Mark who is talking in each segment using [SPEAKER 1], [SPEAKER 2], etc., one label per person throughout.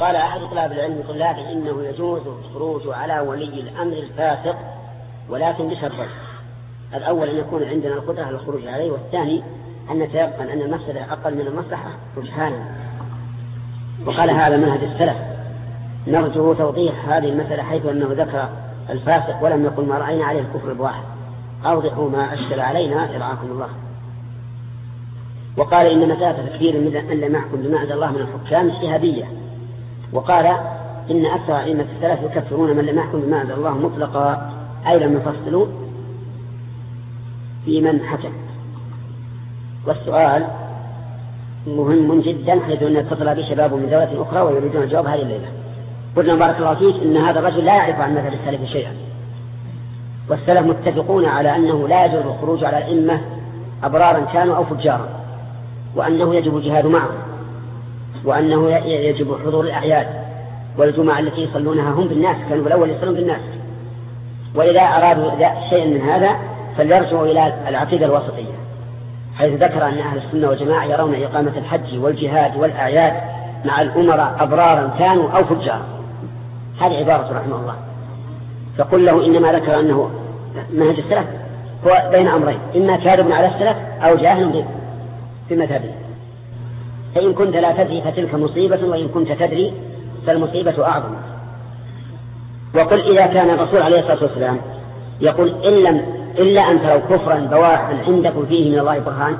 [SPEAKER 1] قال أحد طلاب العلم لكن إنه يجوز الخروج على ولي الأمر الفاسق ولكن بشرطين الأول أن يكون عندنا القدرة على الخروج عليه والثاني أن نتيقن أن المسألة أقل من المصلحة رجحانا. وقال هذا منهج السلف. نرجو توضيح هذه المسألة حيث أنه ذكر الفاسق ولم يقل ما رأينا عليه الكفر الواحد. أوضحوا ما أشكل علينا يرعاكم الله. وقال إن مسألة تكفير من لم يحكم بما الله من الحكام اجتهادية وقال إن أكثر أئمة السلف يكفرون من لم يحكم بما عند الله مطلقا أي لم يفصلوا في من حكم. والسؤال مهم جدا حيث أن اتصل به شباب من دولة أخرى ويريدون الجواب هذه الليلة. قلنا بارك الله فيك إن هذا الرجل لا يعرف عن مذهب السلف شيئا. والسلف متفقون على أنه لا يجوز الخروج على الأئمة أبرارا كانوا أو فجارا وأنه يجب الجهاد معهم. وأنه يجب حضور الأعياد والجمعة التي يصلونها هم بالناس كانوا بالأول يصلون بالناس. وإذا أرادوا شيئا من هذا فليرجعوا إلى العقيدة الوسطية حيث ذكر أن أهل السنة والجماعة يرون إقامة الحج والجهاد والأعياد مع الأمراء أبرارا كانوا أو فجارا. هذه عبارة رحمه الله. فقل له إنما ذكر أنه منهج السلف هو بين أمرين إما كاذب على السلف أو جاهل في مذهبه فإن كنت لا تدري فتلك مصيبة وإن كنت تدري فالمصيبة أعظم. وقل إذا كان الرسول عليه الصلاة والسلام يقول إن لم إلا أن تروا كفرا بواحا عندكم فيه من الله برهان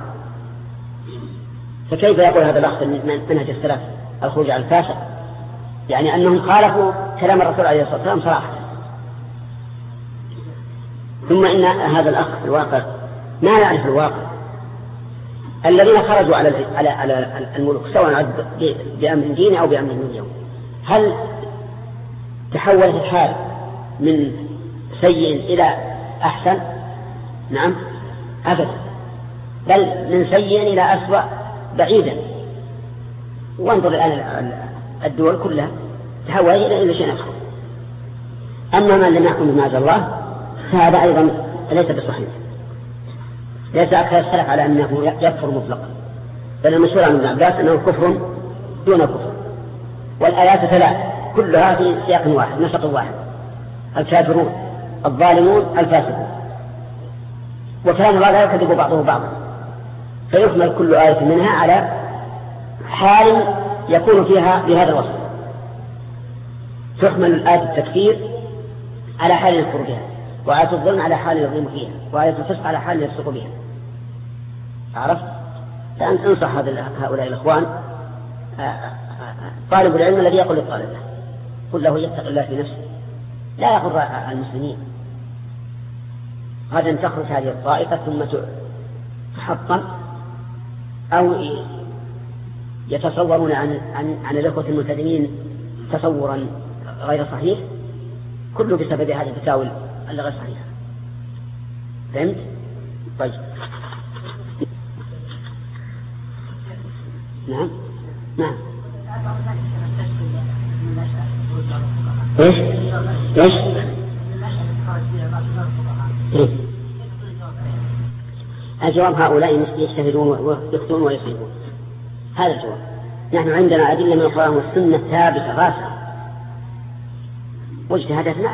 [SPEAKER 1] فكيف يقول هذا الأخ من منهج السلف الخروج على الفاسق يعني أنهم خالفوا كلام الرسول عليه الصلاة والسلام صراحة. ثم إن هذا الأخ في الواقع ما يعرف الواقع؟ الذين خرجوا على على على الملوك سواء بأمر ديني أو بأمر دنيوي هل تحولت الحال من سيء إلى أحسن؟ نعم أبدا. بل من سيء إلى أسوأ بعيدا. وانظر الآن الدول كلها تحول إلى شيء آخر. أما من لم يحكم بما الله فهذا أيضا ليس بصحيح. ليس أكثر السلف على أنه يكفر مطلقا بل المشهور عن ابن عباس أنه كفر دون كفر. والآيات ثلاث كلها في سياق واحد نسق واحد الكافرون الظالمون الفاسقون. الله لا يكذب بعضه بعضا. فيحمل كل آية منها على حال يكون فيها بهذا الوصف. تحمل الآية التكفير على حال بها. وآية الظلم على حال يظلم فيها وآية الفسق على حال يفسق بها. عرفت؟ فأنت انصح هؤلاء الإخوان آه، آه، آه، طالب العلم الذي يقول للطالب قل له يتق الله في نفسه. لا يغر المسلمين. غدا تخرج هذه الطائفة ثم تحطم أو يتصورون عن عن عن الأخوة الملتزمين تصورا غير صحيح كله بسبب هذه صحيحة فهمت؟ طيب نعم نعم إيش؟ إيش؟ إيه؟ الجواب هؤلاء يجتهدون ويخطئون ويصيبون هذا الجواب نحن عندنا أدلة من القرآن والسنة ثابتة راسخة واجتهاداتنا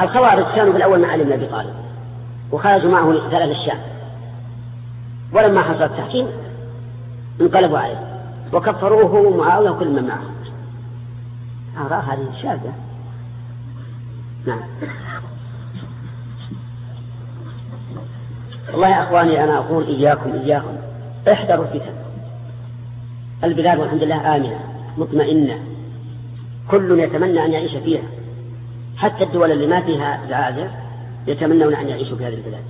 [SPEAKER 1] الخوارج كانوا في الأول مع علي بن أبي طالب وخرجوا معه ثلاث الشام ولما حصل التحكيم انقلبوا عليه وكفروه ومعاوية وكل من معه. آراء هذه شاذة. نعم. والله يا أخواني أنا أقول إياكم إياكم احذروا الفتن. البلاد والحمد لله آمنة مطمئنة. كل يتمنى أن يعيش فيها. حتى الدول اللي ما فيها زعازع يتمنون أن يعيشوا في هذه البلاد.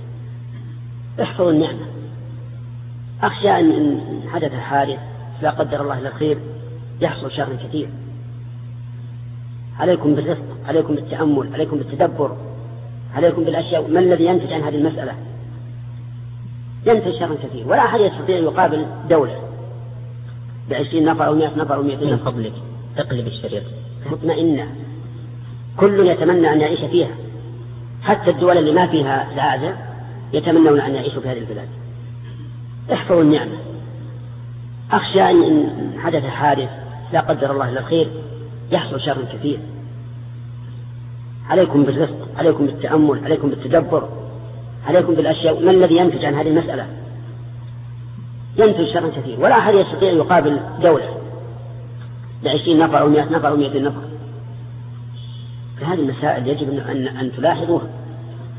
[SPEAKER 1] احفظوا النعمة. أخشى أن حدث حادث لا قدر الله إلى الخير يحصل شر كثير. عليكم بالرفق عليكم بالتأمل عليكم بالتدبر عليكم بالأشياء. ما الذي ينتج عن هذه المسألة؟ ينتج شر كثير. ولا أحد يستطيع يقابل دولة بعشرين نفر أو مئة نفر أو مئتين
[SPEAKER 2] من فضلك اقلب الشريط.
[SPEAKER 1] مطمئنة. كل يتمنى أن يعيش فيها. حتى الدول اللي ما فيها زعازع يتمنون أن يعيشوا في هذه البلاد. احفظوا النعمة. أخشى أن حدث حادث لا قدر الله إلا الخير يحصل شر كثير. عليكم بالرفق عليكم بالتأمل عليكم بالتدبر عليكم بالأشياء. ما الذي ينتج عن هذه المسألة؟ ينتج شرا كثير. ولا أحد يستطيع أن يقابل دولة بعشرين نفر أو مئة نفر أو مئتين نفر. فهذه المسائل يجب أن, أن تلاحظوها.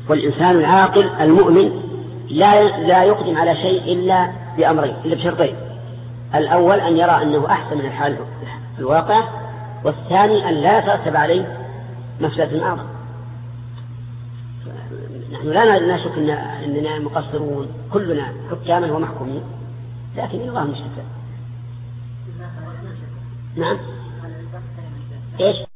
[SPEAKER 1] والإنسان العاقل المؤمن لا لا يقدم على شيء إلا بأمرين إلا بشرطين. الأول أن يرى أنه أحسن من الحال الواقع والثاني أن لا يترتب عليه مفسدة أعظم. نحن لا نشك إن أننا مقصرون كلنا حكاما ومحكومين لكن الله المستفاد نعم. إيش؟